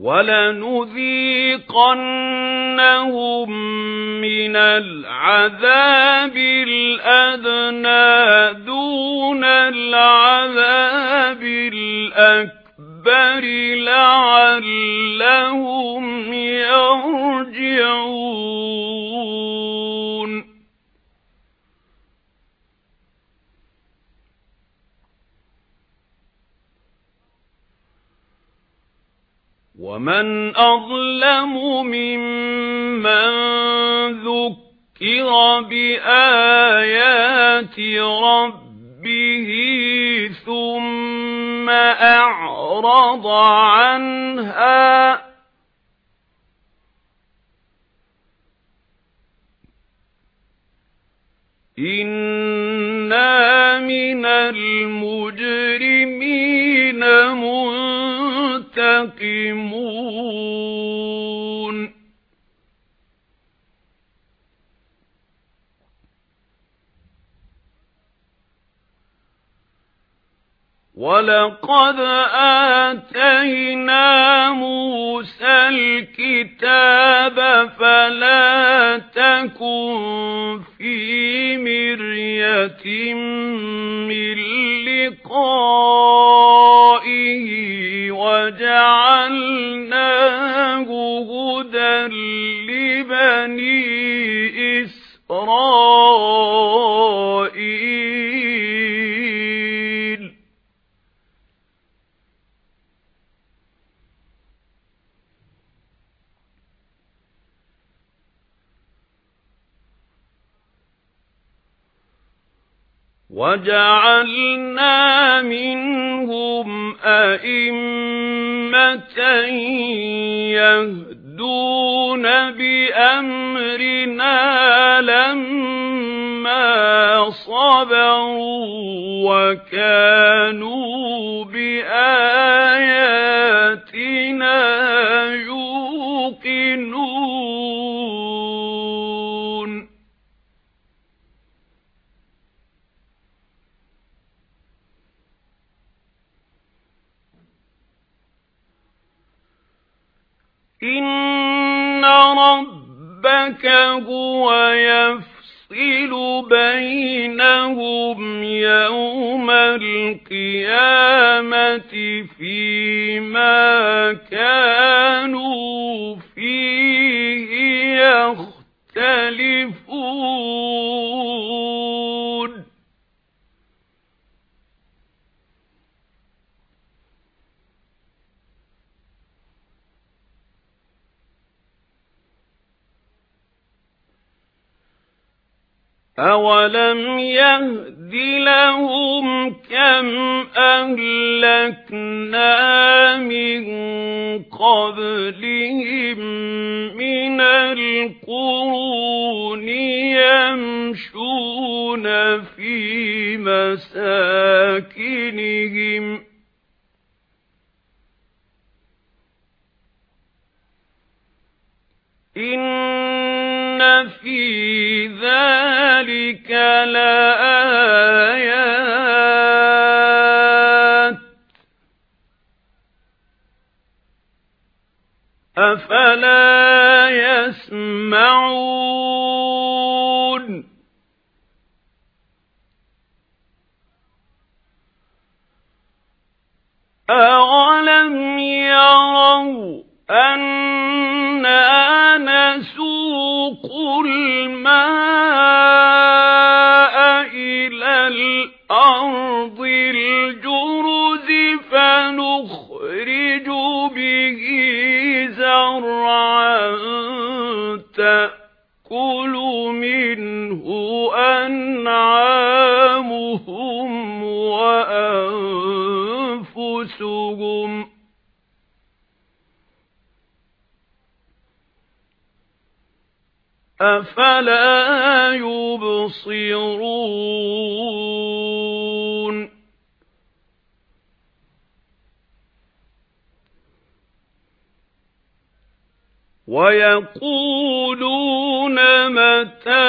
وَلَنُذِيقَنَّهُم مِّنَ الْعَذَابِ الْأَدْنَى دُونَ الْعَذَابِ الْأَكْبَرِ لَعَلَّهُمْ يَرْجِعُونَ. وَمَنْ أَظْلَمُ مِمَّنْ ذُكِّرَ بِآيَاتِ رَبِّهِ ثُمَّ أَعْرَضَ عَنْهَا إِنَّا مِنَ الْمُجْرِمِينَ مُنْتَقِمُونَ وَلَقَدْ آتَيْنَا مُوسَى الْكِتَابَ فَلَا تَكُنْ فِي مِرْيَةٍ مِّن لِّقَائِهِ إِسْرَائِيلَ. وَجَعَلْنَا مِنْهُمْ أَئِمَّةً يَهْدُونَ بِأَمْرِنَا لَمَّا صَبَرُوا وَكَانُوا بِآيَاتِنَا إِنَّ رَبَّكَ هُوَ يَفْصِلُ بَيْنَهُمْ يَوْمَ الْقِيَامَةِ فِيمَا كَانُوا أَوَلَمْ يَهْدِ لَهُمْ كَمْ أَهْلَكْنَا مِنْ قَبْلِهِمْ مِنَ الْقُرُونِ يَمْشُونَ فِي مَسَاكِنِهِمْ إِنَّ فِي ذَلِكَ لَآيَاتٍ أَفَلَا يَسْمَعُونَ فَنُخْرِجُ بِهِ زَرْعًا تَأْكُلُ مِنْهُ أَنْعَامُهُمْ وَأَنْفُسُهُمْ. أَفَلَا يُبْصِرُونَ؟ وَيَقُولُونَ مَتَى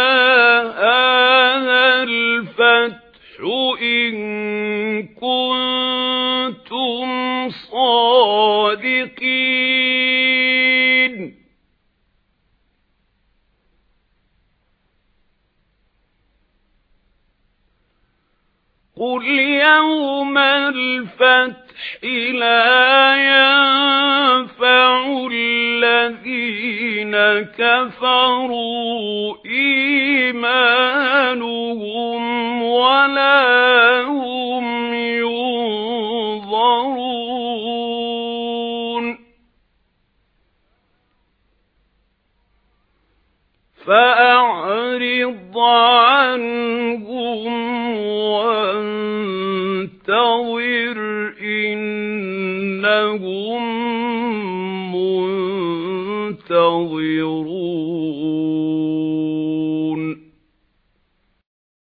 هَذَا الْفَتْحُ إِن كُنتُمْ صَادِقِينَ؟ قُلْ يَوْمَ الْفَتْحِ لا ينفع الذين كفروا إيمانهم ولا هم ينظرون فأعرض عنهم إنه